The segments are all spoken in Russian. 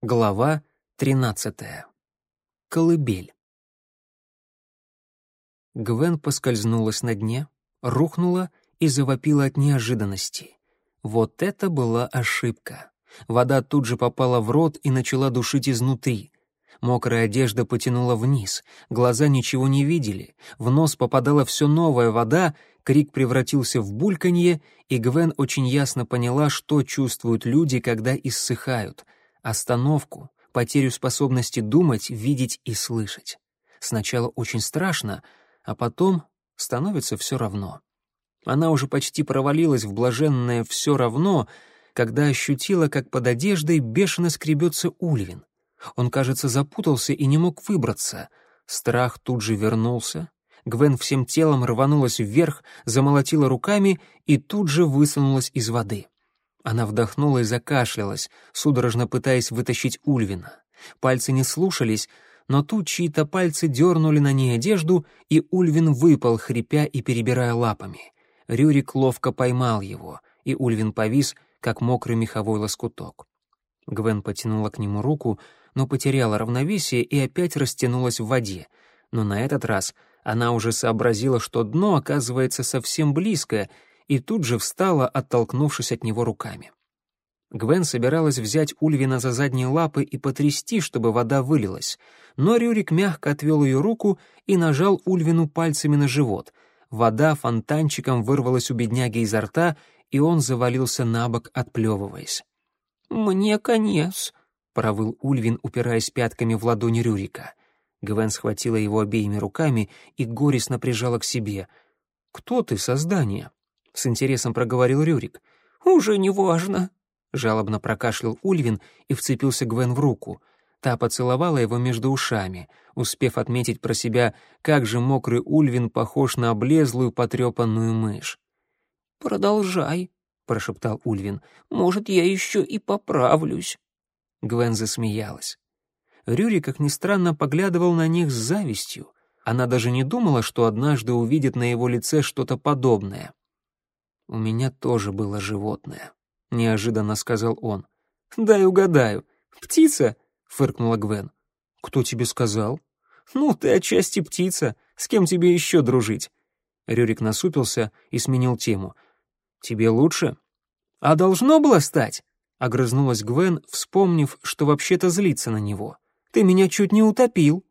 Глава 13. Колыбель. Гвен поскользнулась на дне, рухнула и завопила от неожиданности. Вот это была ошибка. Вода тут же попала в рот и начала душить изнутри. Мокрая одежда потянула вниз, глаза ничего не видели, в нос попадала все новая вода, крик превратился в бульканье, и Гвен очень ясно поняла, что чувствуют люди, когда иссыхают — остановку, потерю способности думать, видеть и слышать. Сначала очень страшно, а потом становится все равно. Она уже почти провалилась в блаженное «все равно», когда ощутила, как под одеждой бешено скребется Ульвин. Он, кажется, запутался и не мог выбраться. Страх тут же вернулся. Гвен всем телом рванулась вверх, замолотила руками и тут же высунулась из воды. Она вдохнула и закашлялась, судорожно пытаясь вытащить Ульвина. Пальцы не слушались, но тут чьи-то пальцы дернули на ней одежду, и Ульвин выпал, хрипя и перебирая лапами. Рюрик ловко поймал его, и Ульвин повис, как мокрый меховой лоскуток. Гвен потянула к нему руку, но потеряла равновесие и опять растянулась в воде. Но на этот раз она уже сообразила, что дно оказывается совсем близко, и тут же встала, оттолкнувшись от него руками. Гвен собиралась взять Ульвина за задние лапы и потрясти, чтобы вода вылилась, но Рюрик мягко отвел ее руку и нажал Ульвину пальцами на живот. Вода фонтанчиком вырвалась у бедняги изо рта, и он завалился на бок, отплевываясь. «Мне конец», — провыл Ульвин, упираясь пятками в ладони Рюрика. Гвен схватила его обеими руками и горестно прижала к себе. «Кто ты, создание?» — с интересом проговорил Рюрик. «Уже не важно», — жалобно прокашлял Ульвин и вцепился Гвен в руку. Та поцеловала его между ушами, успев отметить про себя, как же мокрый Ульвин похож на облезлую потрепанную мышь. «Продолжай», — прошептал Ульвин. «Может, я еще и поправлюсь». Гвен засмеялась. Рюрик, как ни странно, поглядывал на них с завистью. Она даже не думала, что однажды увидит на его лице что-то подобное. «У меня тоже было животное», — неожиданно сказал он. «Дай угадаю. Птица?» — фыркнула Гвен. «Кто тебе сказал?» «Ну, ты отчасти птица. С кем тебе еще дружить?» Рюрик насупился и сменил тему. «Тебе лучше?» «А должно было стать?» — огрызнулась Гвен, вспомнив, что вообще-то злится на него. «Ты меня чуть не утопил».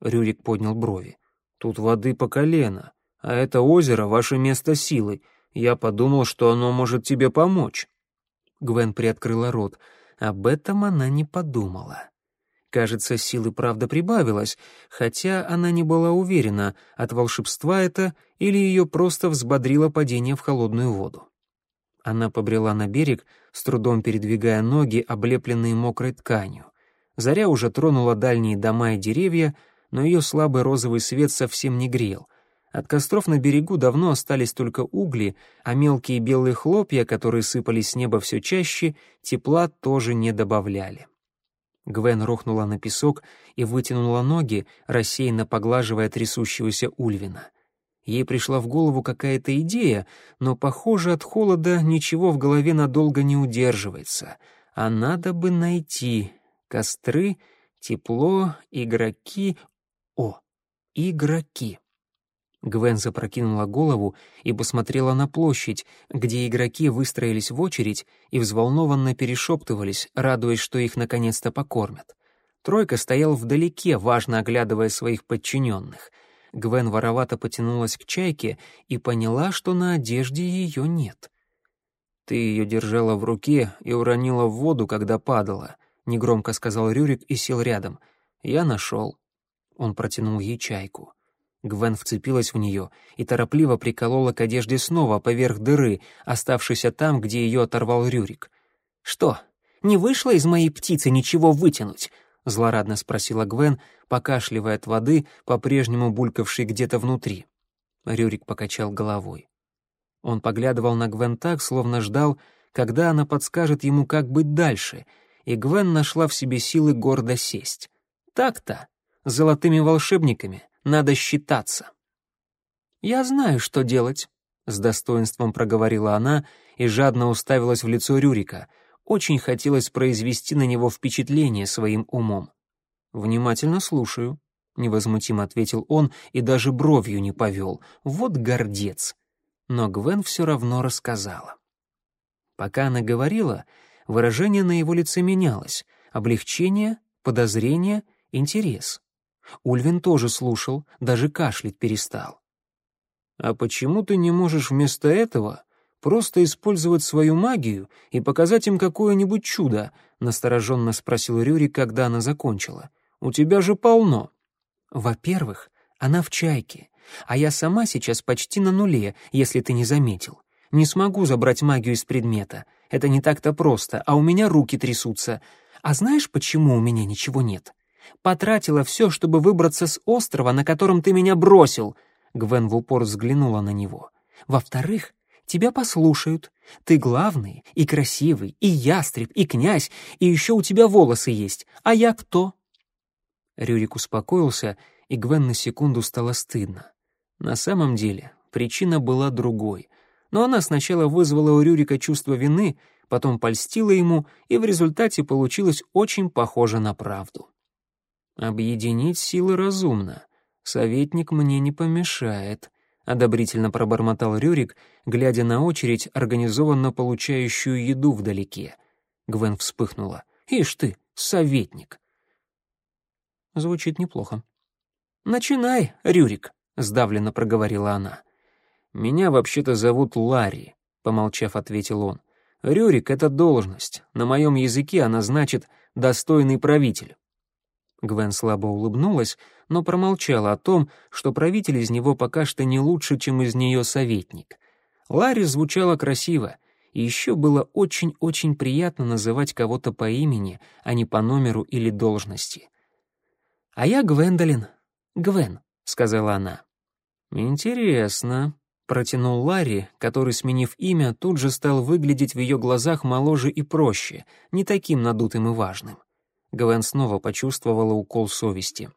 Рюрик поднял брови. «Тут воды по колено, а это озеро — ваше место силы. Я подумал, что оно может тебе помочь». Гвен приоткрыла рот. Об этом она не подумала. Кажется, силы правда прибавилось, хотя она не была уверена, от волшебства это или ее просто взбодрило падение в холодную воду. Она побрела на берег, с трудом передвигая ноги, облепленные мокрой тканью. Заря уже тронула дальние дома и деревья, но ее слабый розовый свет совсем не грел — от костров на берегу давно остались только угли, а мелкие белые хлопья, которые сыпались с неба все чаще, тепла тоже не добавляли. Гвен рухнула на песок и вытянула ноги, рассеянно поглаживая трясущегося Ульвина. Ей пришла в голову какая-то идея, но, похоже, от холода ничего в голове надолго не удерживается. А надо бы найти костры, тепло, игроки... О, игроки! Гвен запрокинула голову и посмотрела на площадь, где игроки выстроились в очередь и взволнованно перешептывались, радуясь, что их наконец-то покормят. Тройка стоял вдалеке, важно оглядывая своих подчиненных. Гвен воровато потянулась к чайке и поняла, что на одежде ее нет. «Ты ее держала в руке и уронила в воду, когда падала», — негромко сказал Рюрик и сел рядом. «Я нашел». Он протянул ей чайку. Гвен вцепилась в нее и торопливо приколола к одежде снова поверх дыры, оставшейся там, где ее оторвал Рюрик. «Что, не вышло из моей птицы ничего вытянуть?» — злорадно спросила Гвен, покашливая от воды, по-прежнему булькавшей где-то внутри. Рюрик покачал головой. Он поглядывал на Гвен так, словно ждал, когда она подскажет ему, как быть дальше, и Гвен нашла в себе силы гордо сесть. Так-то, золотыми волшебниками — надо считаться. «Я знаю, что делать», — с достоинством проговорила она и жадно уставилась в лицо Рюрика. очень хотелось произвести на него впечатление своим умом. «Внимательно слушаю», — невозмутимо ответил он и даже бровью не повел. «Вот гордец». Но Гвен все равно рассказала. Пока она говорила, выражение на его лице менялось. Облегчение, подозрение, интерес. Ульвин тоже слушал, даже кашлять перестал. «А почему ты не можешь вместо этого просто использовать свою магию и показать им какое-нибудь чудо?» — настороженно спросил Рюрик, когда она закончила. «У тебя же полно». «Во-первых, она в чайке, а я сама сейчас почти на нуле, если ты не заметил. Не смогу забрать магию из предмета. Это не так-то просто, а у меня руки трясутся. А знаешь, почему у меня ничего нет? Потратила все, чтобы выбраться с острова, на котором ты меня бросил. Гвен в упор взглянула на него. Во-вторых, тебя послушают. Ты главный и красивый, и ястреб, и князь, и еще у тебя волосы есть. А я кто? Рюрик успокоился, и Гвен на секунду стало стыдно. На самом деле, причина была другой. Но она сначала вызвала у Рюрика чувство вины, потом польстила ему, и в результате получилось очень похоже на правду. «Объединить силы разумно. Советник мне не помешает», — одобрительно пробормотал Рюрик, глядя на очередь, организованно получающую еду вдалеке. Гвен вспыхнула. «Ишь ты, советник!» Звучит неплохо. «Начинай, Рюрик», — сдавленно проговорила она. «Меня вообще-то зовут Ларри», — помолчав, ответил он. «Рюрик — это должность. На моем языке она значит «достойный правитель». Гвен слабо улыбнулась, но промолчала о том, что правитель из него пока что не лучше, чем из нее советник. Ларри звучало красиво, и еще было очень-очень приятно называть кого-то по имени, а не по номеру или должности. «А я Гвендолин. Гвен», — сказала она. «Интересно», — протянул Ларри, который, сменив имя, тут же стал выглядеть в ее глазах моложе и проще, не таким надутым и важным. Гвен снова почувствовала укол совести.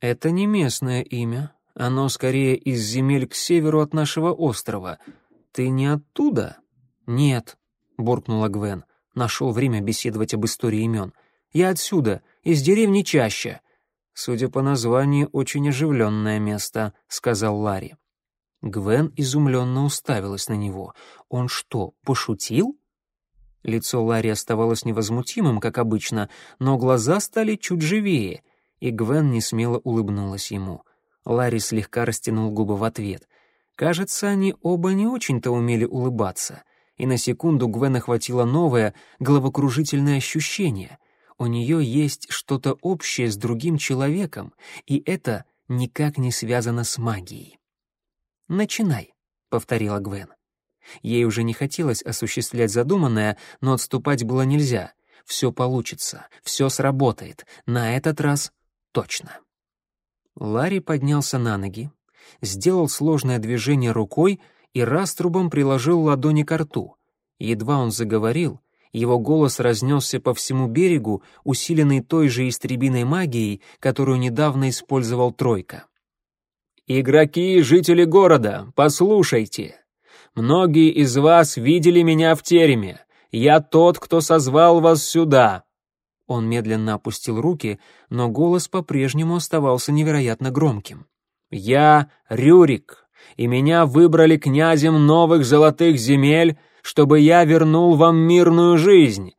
«Это не местное имя. Оно скорее из земель к северу от нашего острова. Ты не оттуда?» «Нет», — буркнула Гвен. Нашел время беседовать об истории имен. «Я отсюда, из деревни Чаща. «Судя по названию, очень оживленное место», — сказал Ларри. Гвен изумленно уставилась на него. «Он что, пошутил?» Лицо Ларри оставалось невозмутимым, как обычно, но глаза стали чуть живее, и Гвен несмело улыбнулась ему. Ларри слегка растянул губы в ответ. Кажется, они оба не очень-то умели улыбаться, и на секунду Гвен охватило новое, головокружительное ощущение. У нее есть что-то общее с другим человеком, и это никак не связано с магией. «Начинай», — повторила Гвен. Ей уже не хотелось осуществлять задуманное, но отступать было нельзя. Все получится, все сработает. На этот раз точно. Ларри поднялся на ноги, сделал сложное движение рукой и раструбом приложил ладони к рту. Едва он заговорил, его голос разнесся по всему берегу, усиленный той же истребиной магией, которую недавно использовал Тройка. «Игроки и жители города, послушайте! Многие из вас видели меня в тереме. Я тот, кто созвал вас сюда!» Он медленно опустил руки, но голос по-прежнему оставался невероятно громким. «Я Рюрик, и меня выбрали князем новых золотых земель, чтобы я вернул вам мирную жизнь!»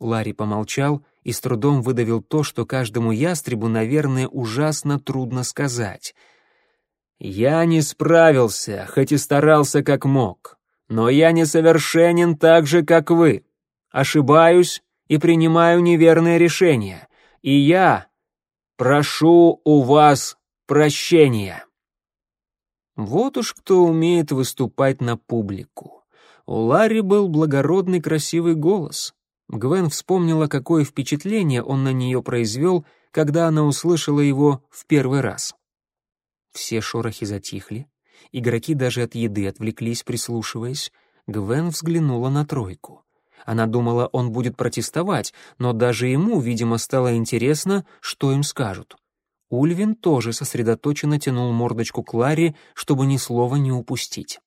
Ларри помолчал и с трудом выдавил то, что каждому ястребу, наверное, ужасно трудно сказать. «Я не справился, хоть и старался как мог, но я несовершенен так же, как вы. Ошибаюсь и принимаю неверные решения, и я прошу у вас прощения». Вот уж кто умеет выступать на публику. У Ларри был благородный красивый голос. Гвен вспомнила, какое впечатление он на нее произвел, когда она услышала его в первый раз. Все шорохи затихли, игроки даже от еды отвлеклись, прислушиваясь. Гвен взглянула на тройку. Она думала, он будет протестовать, но даже ему, видимо, стало интересно, что им скажут. Ульвин тоже сосредоточенно тянул мордочку к Ларе, чтобы ни слова не упустить.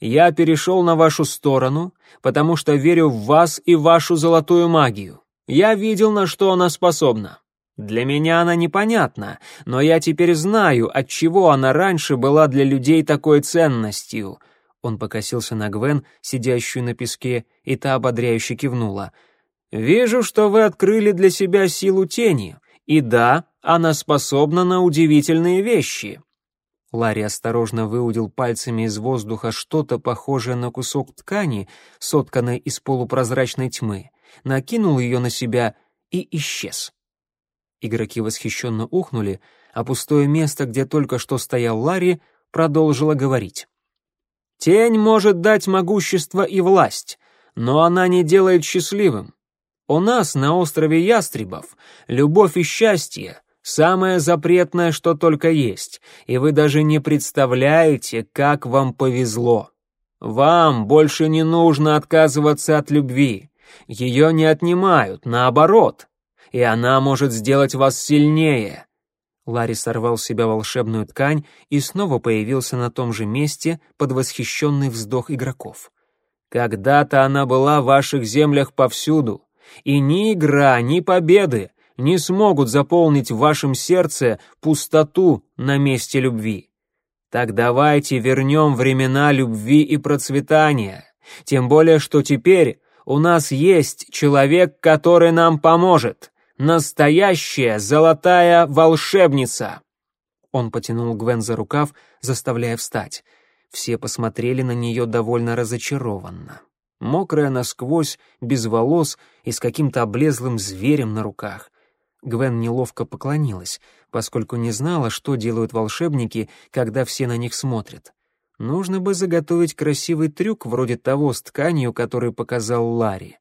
Я перешел на вашу сторону, потому что верю в вас и вашу золотую магию. Я видел, на что она способна. Для меня она непонятна, но я теперь знаю, от чего она раньше была для людей такой ценностью. Он покосился на Гвен, сидящую на песке, и та ободряюще кивнула. Вижу, что вы открыли для себя силу тени. И да, она способна на удивительные вещи. Ларри осторожно выудил пальцами из воздуха что-то похожее на кусок ткани, сотканной из полупрозрачной тьмы, накинул ее на себя и исчез. Игроки восхищенно ухнули, а пустое место, где только что стоял Ларри, продолжило говорить. «Тень может дать могущество и власть, но она не делает счастливым. У нас на острове Ястребов любовь и счастье Самое запретное, что только есть, и вы даже не представляете, как вам повезло. Вам больше не нужно отказываться от любви. Ее не отнимают, наоборот. И она может сделать вас сильнее. Ларри сорвал с себя волшебную ткань и снова появился на том же месте под восхищенный вздох игроков. Когда-то она была в ваших землях повсюду, и ни игра, ни победы не смогут заполнить в вашем сердце пустоту на месте любви. Так давайте вернем времена любви и процветания, тем более что теперь у нас есть человек, который нам поможет, настоящая золотая волшебница. Он потянул Гвен за рукав, заставляя встать. Все посмотрели на нее довольно разочарованно. Мокрая насквозь, без волос и с каким-то облезлым зверем на руках. Гвен неловко поклонилась, поскольку не знала, что делают волшебники, когда все на них смотрят. Нужно бы заготовить красивый трюк вроде того с тканью, который показал Ларри.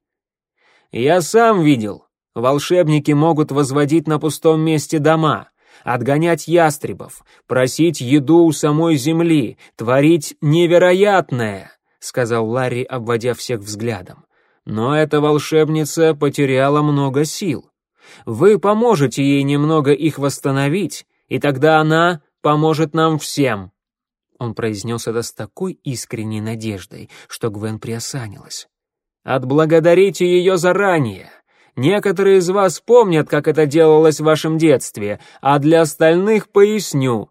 «Я сам видел. Волшебники могут возводить на пустом месте дома, отгонять ястребов, просить еду у самой земли, творить невероятное», — сказал Ларри, обводя всех взглядом. «Но эта волшебница потеряла много сил. Вы поможете ей немного их восстановить, и тогда она поможет нам всем». Он произнес это с такой искренней надеждой, что Гвен приосанилась. «Отблагодарите ее заранее. Некоторые из вас помнят, как это делалось в вашем детстве, а для остальных поясню.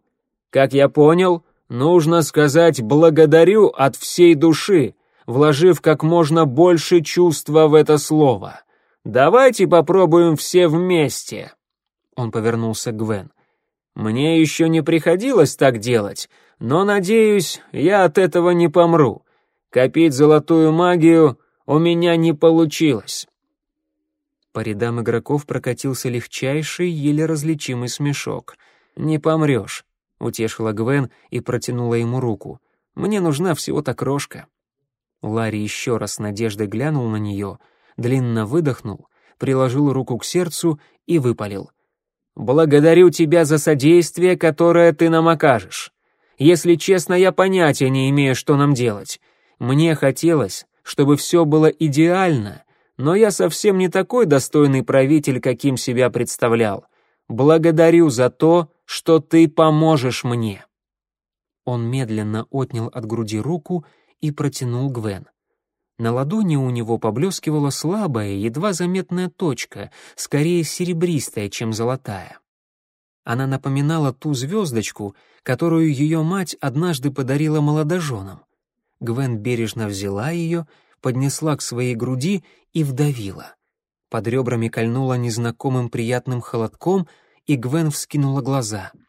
Как я понял, нужно сказать «благодарю» от всей души, вложив как можно больше чувства в это слово. Давайте попробуем все вместе. Он повернулся к Гвен. Мне еще не приходилось так делать, но надеюсь, я от этого не помру. Копить золотую магию у меня не получилось. По рядам игроков прокатился легчайший, еле различимый смешок. «Не помрешь», — утешила Гвен и протянула ему руку. «Мне нужна всего-то крошка». Ларри еще раз с надеждой глянул на нее — длинно выдохнул, приложил руку к сердцу и выпалил. «Благодарю тебя за содействие, которое ты нам окажешь. Если честно, я понятия не имею, что нам делать. Мне хотелось, чтобы все было идеально, но я совсем не такой достойный правитель, каким себя представлял. Благодарю за то, что ты поможешь мне». Он медленно отнял от груди руку и протянул Гвен. На ладони у него поблескивала слабая, едва заметная точка, скорее серебристая, чем золотая. Она напоминала ту звездочку, которую ее мать однажды подарила молодоженам. Гвен бережно взяла ее, поднесла к своей груди и вдавила. Под ребрами кольнула незнакомым приятным холодком, и Гвен вскинула глаза —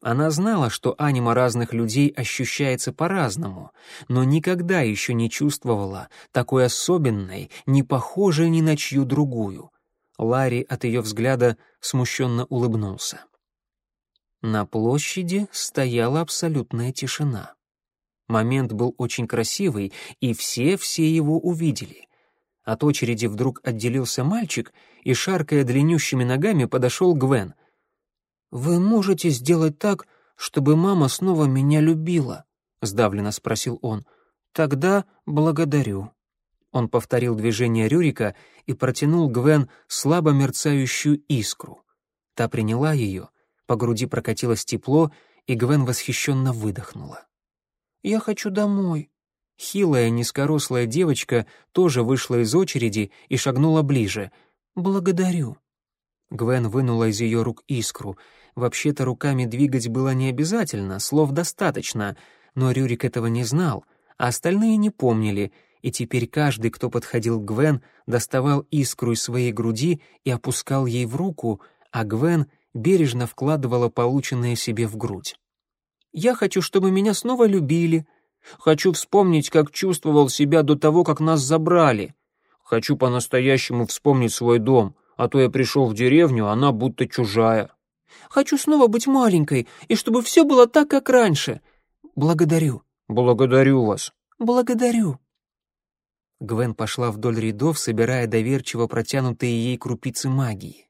она знала, что анима разных людей ощущается по-разному, но никогда еще не чувствовала такой особенной, не похожей ни на чью другую. Ларри от ее взгляда смущенно улыбнулся. На площади стояла абсолютная тишина. Момент был очень красивый, и все-все его увидели. От очереди вдруг отделился мальчик и, шаркая длиннющими ногами, подошел Гвен. «Вы можете сделать так, чтобы мама снова меня любила?» — сдавленно спросил он. «Тогда благодарю». Он повторил движение Рюрика и протянул Гвен слабо мерцающую искру. Та приняла ее, по груди прокатилось тепло, и Гвен восхищенно выдохнула. «Я хочу домой. Хилая, низкорослая девочка тоже вышла из очереди и шагнула ближе. «Благодарю». Гвен вынула из ее рук искру. Вообще-то руками двигать было не обязательно, слов достаточно, но Рюрик этого не знал, а остальные не помнили, и теперь каждый, кто подходил к Гвен, доставал искру из своей груди и опускал ей в руку, а Гвен бережно вкладывала полученное себе в грудь. «Я хочу, чтобы меня снова любили. Хочу вспомнить, как чувствовал себя до того, как нас забрали. Хочу по-настоящему вспомнить свой дом, а то я пришел в деревню, она будто чужая. Хочу снова быть маленькой, и чтобы все было так, как раньше. Благодарю». «Благодарю вас». «Благодарю». Гвен пошла вдоль рядов, собирая доверчиво протянутые ей крупицы магии.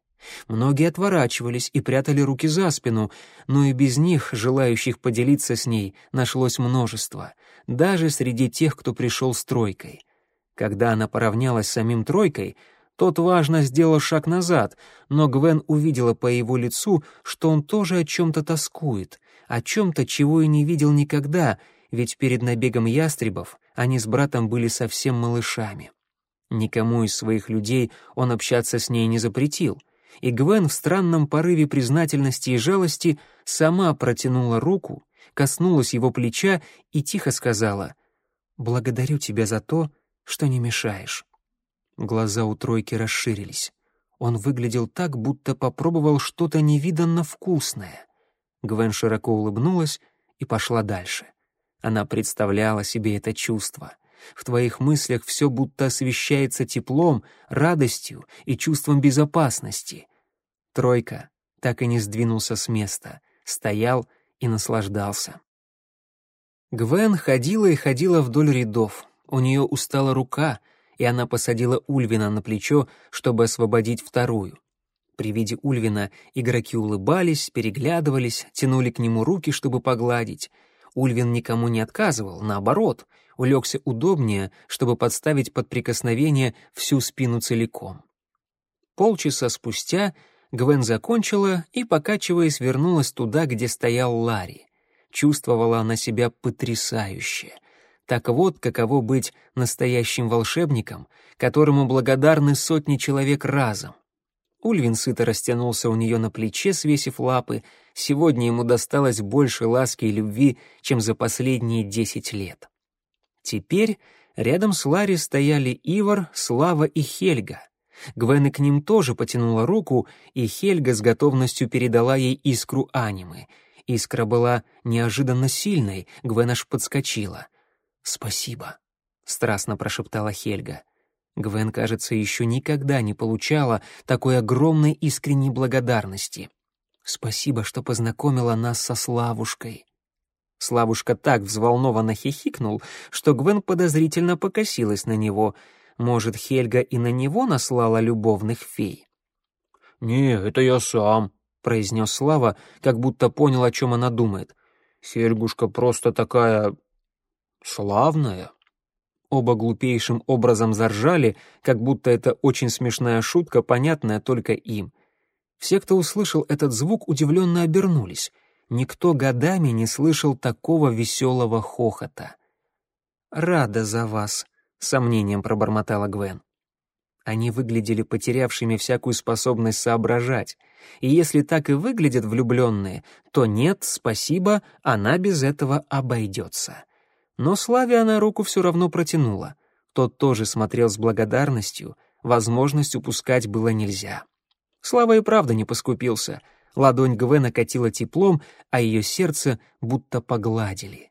Многие отворачивались и прятали руки за спину, но и без них, желающих поделиться с ней, нашлось множество, даже среди тех, кто пришел с тройкой. Когда она поравнялась с самим тройкой, тот важно сделал шаг назад, но Гвен увидела по его лицу, что он тоже о чем-то тоскует, о чем-то, чего и не видел никогда, ведь перед набегом ястребов они с братом были совсем малышами. Никому из своих людей он общаться с ней не запретил — и Гвен в странном порыве признательности и жалости сама протянула руку, коснулась его плеча и тихо сказала «Благодарю тебя за то, что не мешаешь». Глаза у тройки расширились. Он выглядел так, будто попробовал что-то невиданно вкусное. Гвен широко улыбнулась и пошла дальше. Она представляла себе это чувство. В твоих мыслях все будто освещается теплом, радостью и чувством безопасности. Тройка так и не сдвинулся с места, стоял и наслаждался. Гвен ходила и ходила вдоль рядов. У нее устала рука, и она посадила Ульвина на плечо, чтобы освободить вторую. При виде Ульвина игроки улыбались, переглядывались, тянули к нему руки, чтобы погладить. Ульвин никому не отказывал, наоборот, улегся удобнее, чтобы подставить под прикосновение всю спину целиком. Полчаса спустя Гвен закончила и, покачиваясь, вернулась туда, где стоял Ларри. Чувствовала она себя потрясающе. Так вот, каково быть настоящим волшебником, которому благодарны сотни человек разом. Ульвин сыто растянулся у нее на плече, свесив лапы. Сегодня ему досталось больше ласки и любви, чем за последние десять лет. Теперь рядом с Ларри стояли Ивар, Слава и Хельга. Гвен и к ним тоже потянула руку, и Хельга с готовностью передала ей искру анимы. Искра была неожиданно сильной, Гвен аж подскочила. «Спасибо», — страстно прошептала Хельга. Гвен, кажется, еще никогда не получала такой огромной искренней благодарности. «Спасибо, что познакомила нас со Славушкой». Славушка так взволнованно хихикнул, что Гвен подозрительно покосилась на него — может, Хельга и на него наслала любовных фей? «Не, это я сам», — произнес Слава, как будто понял, о чем она думает. «Хельгушка просто такая... славная». Оба глупейшим образом заржали, как будто это очень смешная шутка, понятная только им. Все, кто услышал этот звук, удивленно обернулись. Никто годами не слышал такого веселого хохота. «Рада за вас», сомнением пробормотала Гвен. Они выглядели потерявшими всякую способность соображать, и если так и выглядят влюбленные, то нет, спасибо, она без этого обойдется. Но Славе она руку все равно протянула. Тот тоже смотрел с благодарностью, возможность упускать было нельзя. Слава и правда не поскупился. Ладонь Гвена окатила теплом, а ее сердце будто погладили.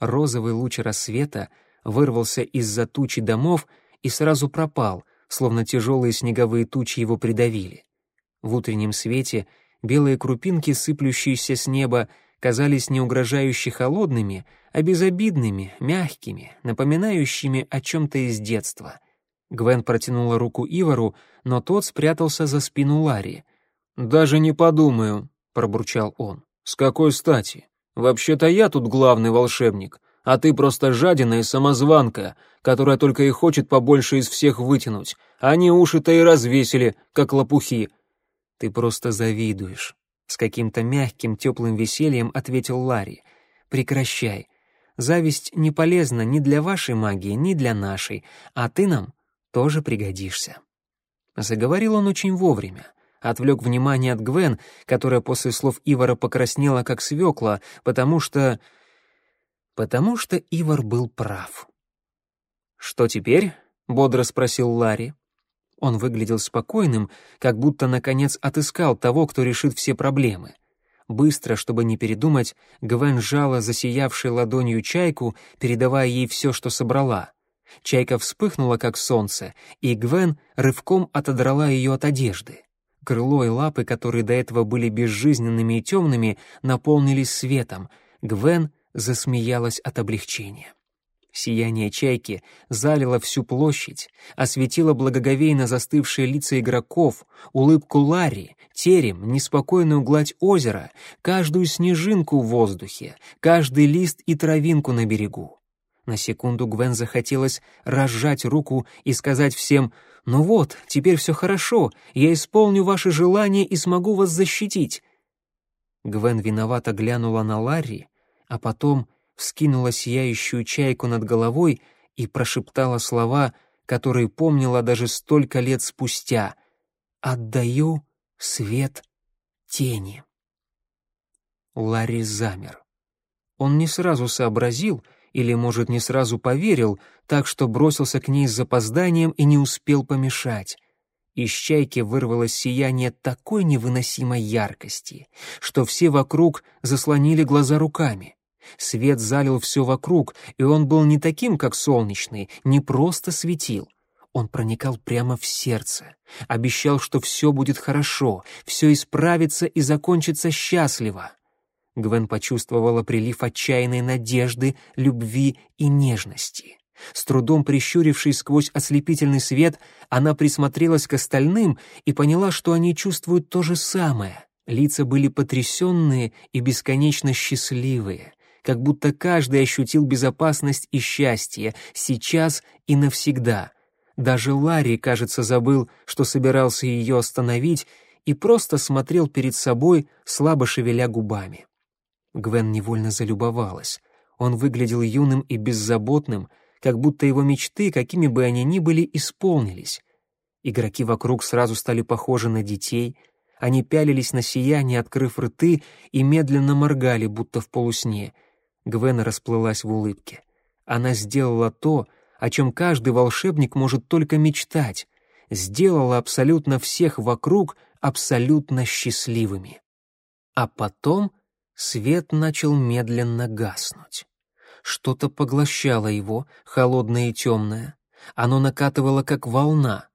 Розовый луч рассвета вырвался из-за тучи домов и сразу пропал, словно тяжелые снеговые тучи его придавили. В утреннем свете белые крупинки, сыплющиеся с неба, казались не угрожающе холодными, а безобидными, мягкими, напоминающими о чем-то из детства. Гвен протянула руку Ивару, но тот спрятался за спину Ларри. «Даже не подумаю», — пробурчал он. «С какой стати? Вообще-то я тут главный волшебник а ты просто жадина и самозванка, которая только и хочет побольше из всех вытянуть. Они уши-то и развесили, как лопухи». «Ты просто завидуешь», — с каким-то мягким, теплым весельем ответил Ларри. «Прекращай. Зависть не полезна ни для вашей магии, ни для нашей, а ты нам тоже пригодишься». Заговорил он очень вовремя. Отвлек внимание от Гвен, которая после слов Ивара покраснела, как свекла, потому что... Потому что Ивар был прав. «Что теперь?» — бодро спросил Ларри. Он выглядел спокойным, как будто, наконец, отыскал того, кто решит все проблемы. Быстро, чтобы не передумать, Гвен сжала засиявшей ладонью чайку, передавая ей все, что собрала. Чайка вспыхнула, как солнце, и Гвен рывком отодрала ее от одежды. Крыло и лапы, которые до этого были безжизненными и темными, наполнились светом. Гвен засмеялась от облегчения. Сияние чайки залило всю площадь, осветило благоговейно застывшие лица игроков, улыбку Ларри, терем, неспокойную гладь озера, каждую снежинку в воздухе, каждый лист и травинку на берегу. На секунду Гвен захотелось разжать руку и сказать всем «Ну вот, теперь все хорошо, я исполню ваши желания и смогу вас защитить». Гвен виновато глянула на Ларри, а потом вскинула сияющую чайку над головой и прошептала слова, которые помнила даже столько лет спустя «Отдаю свет тени». Ларри замер. Он не сразу сообразил — или, может, не сразу поверил, так что бросился к ней с запозданием и не успел помешать. Из чайки вырвалось сияние такой невыносимой яркости, что все вокруг заслонили глаза руками. Свет залил все вокруг, и он был не таким, как солнечный, не просто светил. Он проникал прямо в сердце, обещал, что все будет хорошо, все исправится и закончится счастливо. Гвен почувствовала прилив отчаянной надежды, любви и нежности. С трудом прищурившись сквозь ослепительный свет, она присмотрелась к остальным и поняла, что они чувствуют то же самое. Лица были потрясенные и бесконечно счастливые, как будто каждый ощутил безопасность и счастье сейчас и навсегда. Даже Ларри, кажется, забыл, что собирался ее остановить, и просто смотрел перед собой, слабо шевеля губами. Гвен невольно залюбовалась. Он выглядел юным и беззаботным, как будто его мечты, какими бы они ни были, исполнились. Игроки вокруг сразу стали похожи на детей, они пялились на сияние, открыв рты, и медленно моргали, будто в полусне. Гвен расплылась в улыбке. Она сделала то, о чем каждый волшебник может только мечтать, сделала абсолютно всех вокруг абсолютно счастливыми. А потом Свет начал медленно гаснуть. Что-то поглощало его, холодное и темное. Оно накатывало, как волна.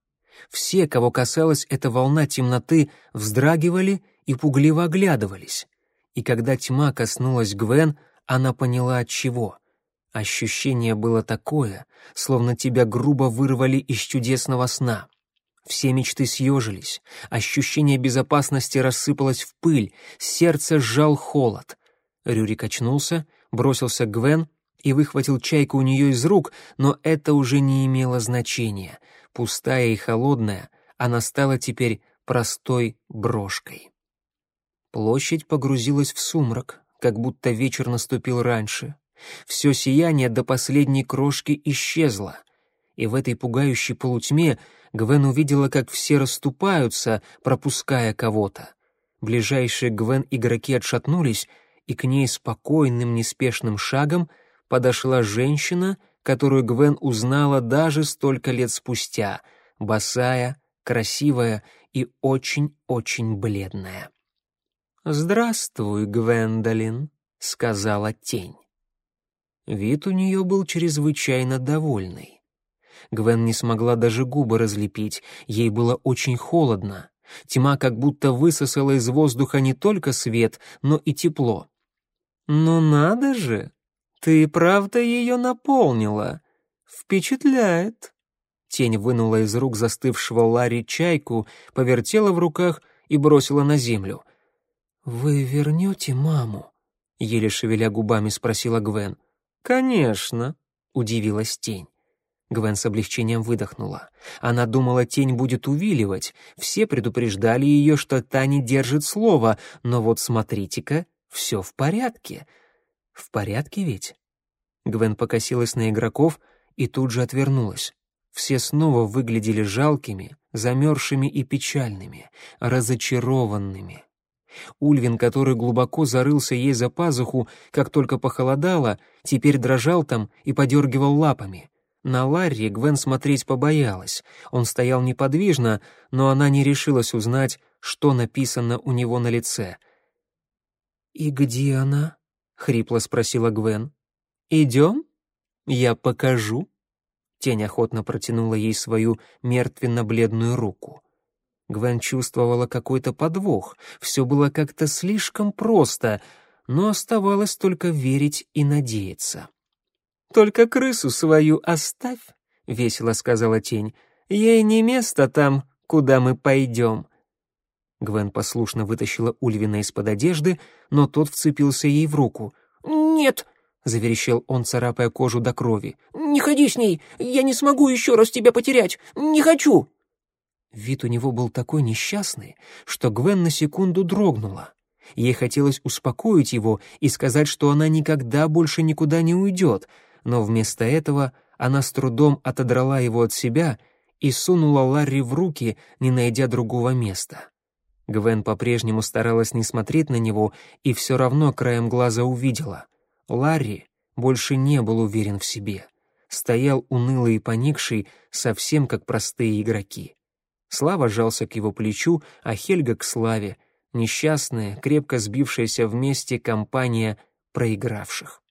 Все, кого касалась эта волна темноты, вздрагивали и пугливо оглядывались. И когда тьма коснулась Гвен, она поняла от чего. Ощущение было такое, словно тебя грубо вырвали из чудесного сна. Все мечты съежились, ощущение безопасности рассыпалось в пыль, сердце сжал холод. Рюрик очнулся, бросился к Гвен и выхватил чайку у нее из рук, но это уже не имело значения. Пустая и холодная, она стала теперь простой брошкой. Площадь погрузилась в сумрак, как будто вечер наступил раньше. Все сияние до последней крошки исчезло, и в этой пугающей полутьме Гвен увидела, как все расступаются, пропуская кого-то. Ближайшие Гвен игроки отшатнулись, и к ней спокойным, неспешным шагом подошла женщина, которую Гвен узнала даже столько лет спустя, босая, красивая и очень-очень бледная. «Здравствуй, Гвендолин», — сказала тень. Вид у нее был чрезвычайно довольный. Гвен не смогла даже губы разлепить, ей было очень холодно. Тьма как будто высосала из воздуха не только свет, но и тепло. «Ну надо же! Ты правда ее наполнила! Впечатляет!» Тень вынула из рук застывшего Ларри чайку, повертела в руках и бросила на землю. «Вы вернете маму?» — еле шевеля губами спросила Гвен. «Конечно», — удивилась тень. Гвен с облегчением выдохнула. Она думала, тень будет увиливать. Все предупреждали ее, что та не держит слова, но вот смотрите-ка, все в порядке. В порядке ведь? Гвен покосилась на игроков и тут же отвернулась. Все снова выглядели жалкими, замерзшими и печальными, разочарованными. Ульвин, который глубоко зарылся ей за пазуху, как только похолодало, теперь дрожал там и подергивал лапами. На Ларри Гвен смотреть побоялась. Он стоял неподвижно, но она не решилась узнать, что написано у него на лице. «И где она?» — хрипло спросила Гвен. «Идем? Я покажу». Тень охотно протянула ей свою мертвенно-бледную руку. Гвен чувствовала какой-то подвох, все было как-то слишком просто, но оставалось только верить и надеяться. «Только крысу свою оставь», — весело сказала тень. «Ей не место там, куда мы пойдем». Гвен послушно вытащила Ульвина из-под одежды, но тот вцепился ей в руку. «Нет!» — заверещал он, царапая кожу до крови. «Не ходи с ней! Я не смогу еще раз тебя потерять! Не хочу!» Вид у него был такой несчастный, что Гвен на секунду дрогнула. Ей хотелось успокоить его и сказать, что она никогда больше никуда не уйдет, но вместо этого она с трудом отодрала его от себя и сунула Ларри в руки, не найдя другого места. Гвен по-прежнему старалась не смотреть на него и все равно краем глаза увидела. Ларри больше не был уверен в себе. Стоял унылый и поникший, совсем как простые игроки. Слава жался к его плечу, а Хельга к Славе. Несчастная, крепко сбившаяся вместе компания проигравших.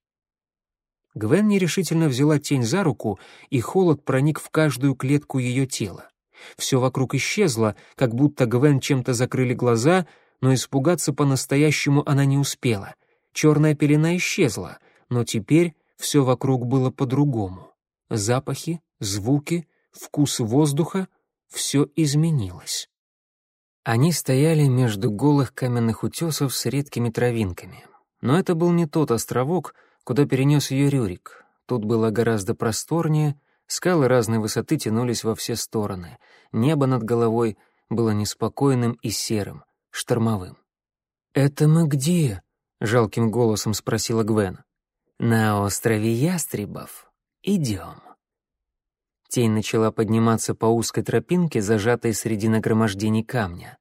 Гвен нерешительно взяла тень за руку, и холод проник в каждую клетку ее тела. Все вокруг исчезло, как будто Гвен чем-то закрыли глаза, но испугаться по-настоящему она не успела. Черная пелена исчезла, но теперь все вокруг было по-другому. Запахи, звуки, вкус воздуха — все изменилось. Они стояли между голых каменных утесов с редкими травинками. Но это был не тот островок, куда перенес ее Рюрик. Тут было гораздо просторнее, Скалы разной высоты тянулись во все стороны. Небо над головой было неспокойным и серым, штормовым. «Это мы где?» — жалким голосом спросила Гвен. «На острове Ястребов. Идем». Тень начала подниматься по узкой тропинке, зажатой среди нагромождений камня.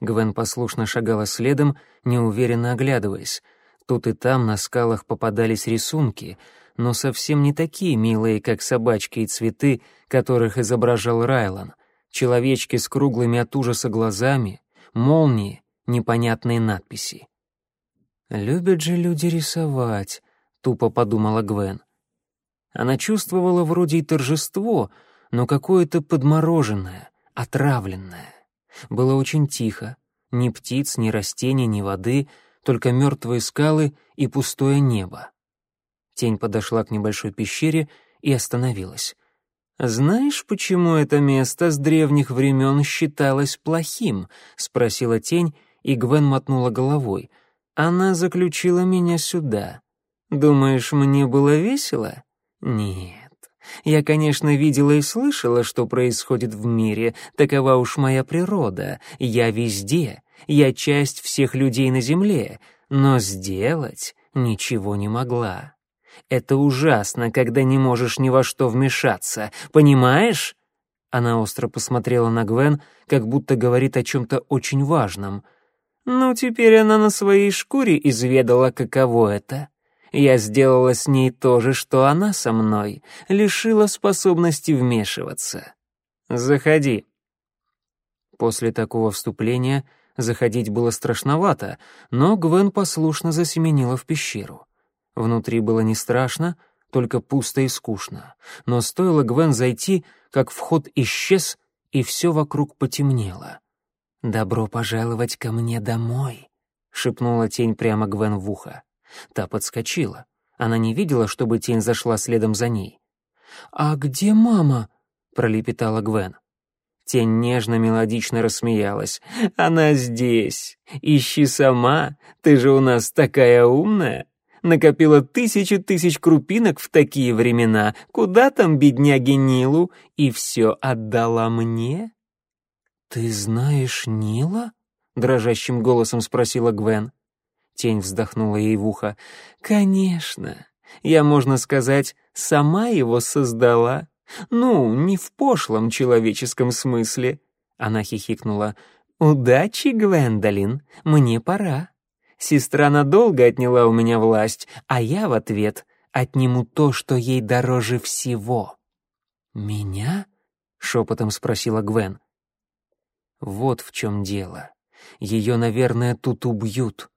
Гвен послушно шагала следом, неуверенно оглядываясь. Тут и там на скалах попадались рисунки — но совсем не такие милые, как собачки и цветы, которых изображал Райлан. Человечки с круглыми от ужаса глазами, молнии, непонятные надписи. «Любят же люди рисовать», — тупо подумала Гвен. Она чувствовала вроде и торжество, но какое-то подмороженное, отравленное. Было очень тихо. Ни птиц, ни растений, ни воды, только мертвые скалы и пустое небо. Тень подошла к небольшой пещере и остановилась. «Знаешь, почему это место с древних времен считалось плохим?» — спросила тень, и Гвен мотнула головой. «Она заключила меня сюда. Думаешь, мне было весело? Нет. Я, конечно, видела и слышала, что происходит в мире, такова уж моя природа. Я везде, я часть всех людей на земле, но сделать ничего не могла. Это ужасно, когда не можешь ни во что вмешаться, понимаешь?» Она остро посмотрела на Гвен, как будто говорит о чем-то очень важном. «Ну, теперь она на своей шкуре изведала, каково это. Я сделала с ней то же, что она со мной, лишила способности вмешиваться. Заходи». После такого вступления заходить было страшновато, но Гвен послушно засеменила в пещеру. Внутри было не страшно, только пусто и скучно. Но стоило Гвен зайти, как вход исчез, и все вокруг потемнело. «Добро пожаловать ко мне домой», — шепнула тень прямо Гвен в ухо. Та подскочила. Она не видела, чтобы тень зашла следом за ней. «А где мама?» — пролепетала Гвен. Тень нежно-мелодично рассмеялась. «Она здесь. Ищи сама. Ты же у нас такая умная» накопила тысячи тысяч крупинок в такие времена, куда там бедняге Нилу, и все отдала мне?» «Ты знаешь Нила?» — дрожащим голосом спросила Гвен. Тень вздохнула ей в ухо. «Конечно. Я, можно сказать, сама его создала. Ну, не в пошлом человеческом смысле. Она хихикнула. «Удачи, Гвендолин, мне пора. Сестра надолго отняла у меня власть, а я в ответ отниму то, что ей дороже всего». «Меня?» — шепотом спросила Гвен. «Вот в чем дело. Ее, наверное, тут убьют.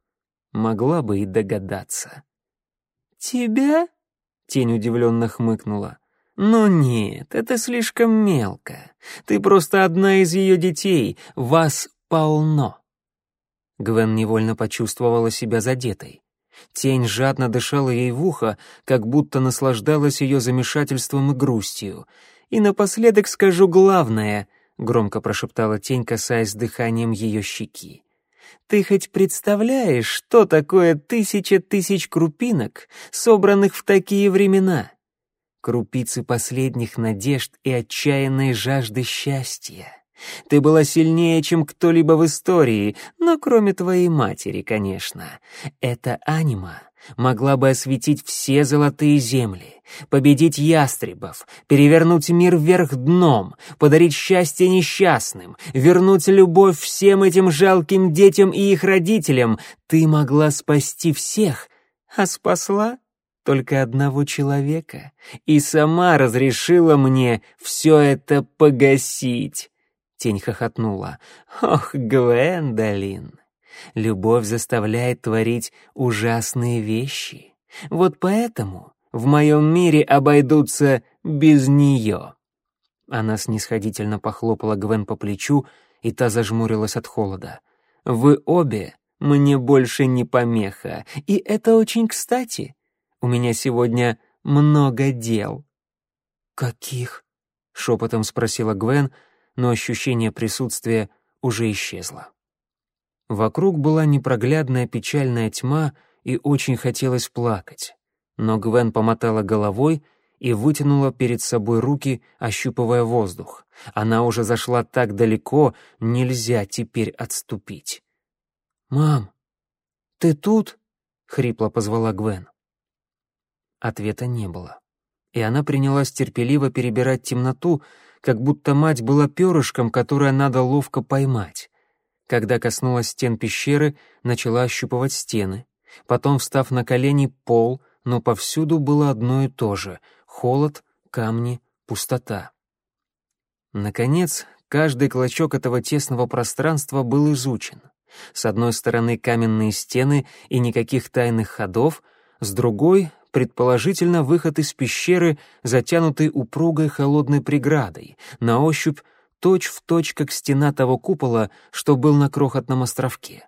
Могла бы и догадаться». «Тебя?» — тень удивленно хмыкнула. «Но нет, это слишком мелко. Ты просто одна из ее детей, вас полно». Гвен невольно почувствовала себя задетой. Тень жадно дышала ей в ухо, как будто наслаждалась ее замешательством и грустью. «И напоследок скажу главное», — громко прошептала тень, касаясь дыханием ее щеки. «Ты хоть представляешь, что такое тысяча тысяч крупинок, собранных в такие времена?» Крупицы последних надежд и отчаянной жажды счастья. Ты была сильнее, чем кто-либо в истории, но кроме твоей матери, конечно. Эта анима могла бы осветить все золотые земли, победить ястребов, перевернуть мир вверх дном, подарить счастье несчастным, вернуть любовь всем этим жалким детям и их родителям. Ты могла спасти всех, а спасла только одного человека и сама разрешила мне все это погасить. Тень хохотнула. Ох, Гвендолин, любовь заставляет творить ужасные вещи. Вот поэтому в моем мире обойдутся без нее. Она снисходительно похлопала Гвен по плечу, и та зажмурилась от холода. «Вы обе мне больше не помеха, и это очень кстати. У меня сегодня много дел». «Каких?» — шепотом спросила Гвен, но ощущение присутствия уже исчезло. Вокруг была непроглядная печальная тьма, и очень хотелось плакать. Но Гвен помотала головой и вытянула перед собой руки, ощупывая воздух. Она уже зашла так далеко, нельзя теперь отступить. «Мам, ты тут?» — хрипло позвала Гвен. Ответа не было. И она принялась терпеливо перебирать темноту, как будто мать была перышком, которое надо ловко поймать. Когда коснулась стен пещеры, начала ощупывать стены. Потом, встав на колени, пол, но повсюду было одно и то же — холод, камни, пустота. Наконец, каждый клочок этого тесного пространства был изучен. С одной стороны каменные стены и никаких тайных ходов, с другой предположительно выход из пещеры, затянутый упругой холодной преградой, на ощупь точь-в-точь, как стена того купола, что был на крохотном островке.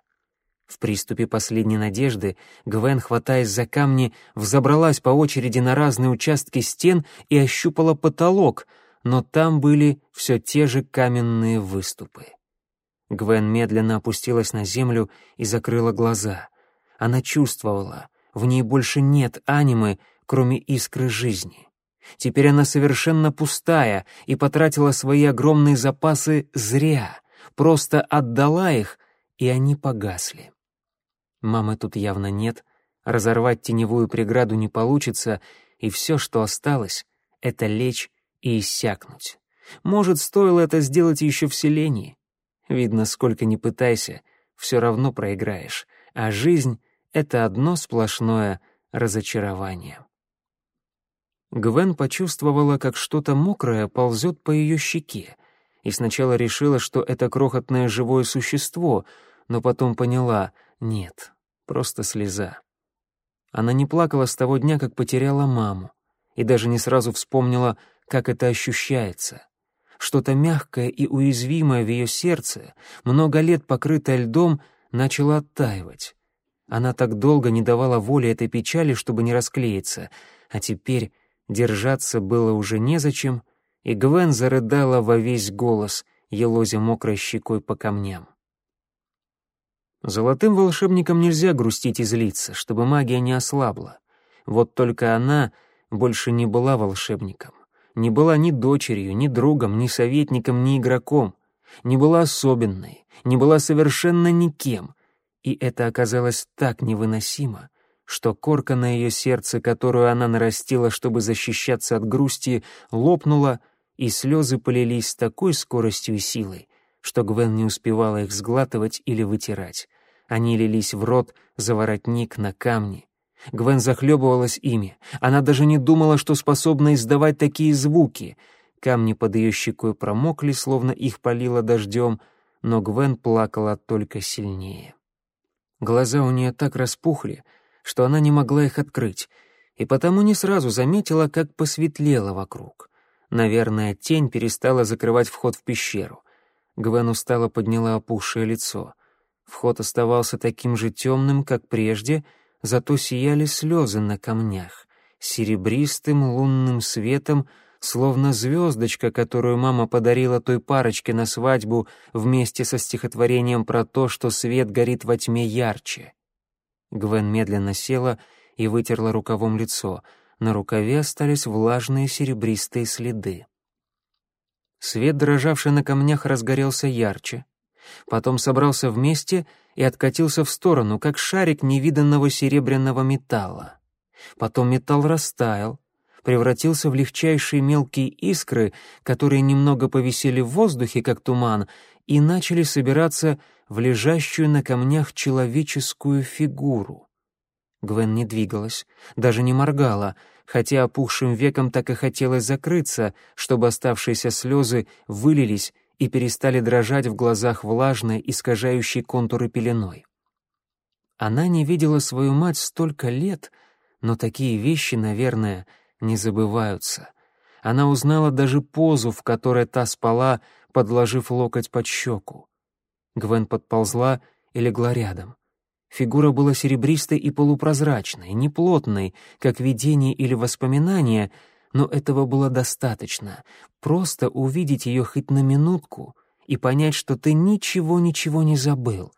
В приступе последней надежды Гвен, хватаясь за камни, взобралась по очереди на разные участки стен и ощупала потолок, но там были все те же каменные выступы. Гвен медленно опустилась на землю и закрыла глаза. Она чувствовала, в ней больше нет анимы, кроме искры жизни. Теперь она совершенно пустая и потратила свои огромные запасы зря, просто отдала их, и они погасли. Мамы тут явно нет, разорвать теневую преграду не получится, и все, что осталось, — это лечь и иссякнуть. Может, стоило это сделать еще в селении? Видно, сколько ни пытайся, все равно проиграешь, а жизнь это одно сплошное разочарование. Гвен почувствовала, как что-то мокрое ползет по ее щеке, и сначала решила, что это крохотное живое существо, но потом поняла — нет, просто слеза. Она не плакала с того дня, как потеряла маму, и даже не сразу вспомнила, как это ощущается. Что-то мягкое и уязвимое в ее сердце, много лет покрытое льдом, начало оттаивать. Она так долго не давала воли этой печали, чтобы не расклеиться, а теперь держаться было уже незачем, и Гвен зарыдала во весь голос, елозя мокрой щекой по камням. Золотым волшебникам нельзя грустить и злиться, чтобы магия не ослабла. Вот только она больше не была волшебником, не была ни дочерью, ни другом, ни советником, ни игроком, не была особенной, не была совершенно никем — и это оказалось так невыносимо, что корка на ее сердце, которую она нарастила, чтобы защищаться от грусти, лопнула, и слезы полились с такой скоростью и силой, что Гвен не успевала их сглатывать или вытирать. Они лились в рот, за воротник, на камни. Гвен захлебывалась ими. Она даже не думала, что способна издавать такие звуки. Камни под ее щекой промокли, словно их полило дождем, но Гвен плакала только сильнее. Глаза у нее так распухли, что она не могла их открыть, и потому не сразу заметила, как посветлело вокруг. Наверное, тень перестала закрывать вход в пещеру. Гвен устало подняла опухшее лицо. Вход оставался таким же темным, как прежде, зато сияли слезы на камнях, серебристым лунным светом, словно звездочка, которую мама подарила той парочке на свадьбу вместе со стихотворением про то, что свет горит во тьме ярче. Гвен медленно села и вытерла рукавом лицо. На рукаве остались влажные серебристые следы. Свет, дрожавший на камнях, разгорелся ярче. Потом собрался вместе и откатился в сторону, как шарик невиданного серебряного металла. Потом металл растаял, превратился в легчайшие мелкие искры, которые немного повисели в воздухе, как туман, и начали собираться в лежащую на камнях человеческую фигуру. Гвен не двигалась, даже не моргала, хотя опухшим веком так и хотелось закрыться, чтобы оставшиеся слезы вылились и перестали дрожать в глазах влажной, искажающей контуры пеленой. Она не видела свою мать столько лет, но такие вещи, наверное, не забываются. Она узнала даже позу, в которой та спала, подложив локоть под щеку. Гвен подползла и легла рядом. Фигура была серебристой и полупрозрачной, неплотной, как видение или воспоминание, но этого было достаточно. Просто увидеть ее хоть на минутку и понять, что ты ничего-ничего не забыл.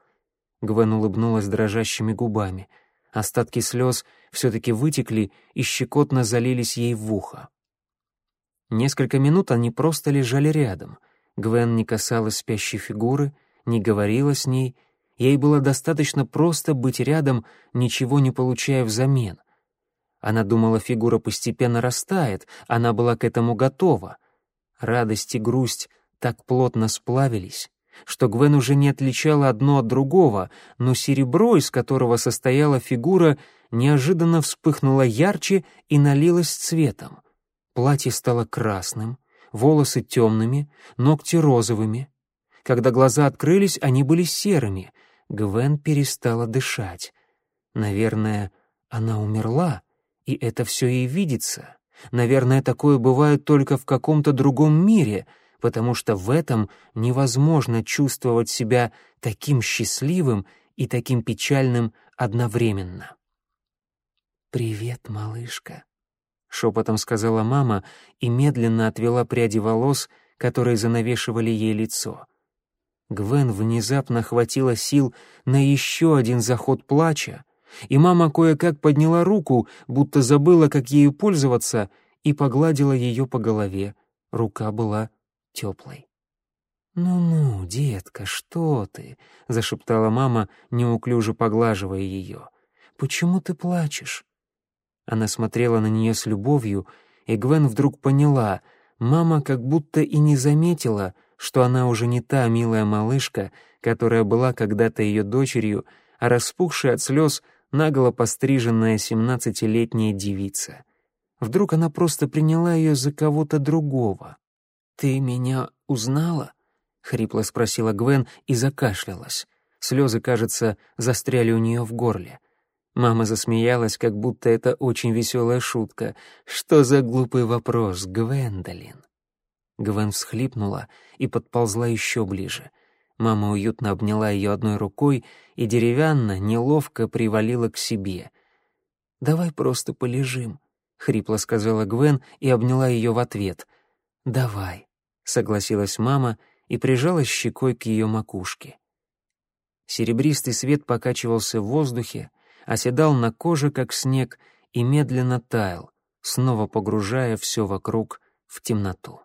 Гвен улыбнулась дрожащими губами. Остатки слез все-таки вытекли и щекотно залились ей в ухо. Несколько минут они просто лежали рядом. Гвен не касалась спящей фигуры, не говорила с ней. Ей было достаточно просто быть рядом, ничего не получая взамен. Она думала, фигура постепенно растает, она была к этому готова. Радость и грусть так плотно сплавились, что Гвен уже не отличала одно от другого, но серебро, из которого состояла фигура, неожиданно вспыхнуло ярче и налилось цветом. Платье стало красным, волосы темными, ногти розовыми. Когда глаза открылись, они были серыми. Гвен перестала дышать. Наверное, она умерла, и это все ей видится. Наверное, такое бывает только в каком-то другом мире, потому что в этом невозможно чувствовать себя таким счастливым и таким печальным одновременно. «Привет, малышка», — шепотом сказала мама и медленно отвела пряди волос, которые занавешивали ей лицо. Гвен внезапно хватило сил на еще один заход плача, и мама кое-как подняла руку, будто забыла, как ею пользоваться, и погладила ее по голове. Рука была теплой. «Ну-ну, детка, что ты?» — зашептала мама, неуклюже поглаживая ее. «Почему ты плачешь?» Она смотрела на нее с любовью, и Гвен вдруг поняла, мама как будто и не заметила, что она уже не та милая малышка, которая была когда-то ее дочерью, а распухшая от слез наголо постриженная семнадцатилетняя девица. Вдруг она просто приняла ее за кого-то другого. «Ты меня узнала?» — хрипло спросила Гвен и закашлялась. Слезы, кажется, застряли у нее в горле. Мама засмеялась, как будто это очень веселая шутка. «Что за глупый вопрос, Гвендолин?» Гвен всхлипнула и подползла еще ближе. Мама уютно обняла ее одной рукой и деревянно, неловко привалила к себе. «Давай просто полежим», — хрипло сказала Гвен и обняла ее в ответ. «Давай», — согласилась мама и прижалась щекой к ее макушке. Серебристый свет покачивался в воздухе, оседал на коже, как снег, и медленно таял, снова погружая все вокруг в темноту.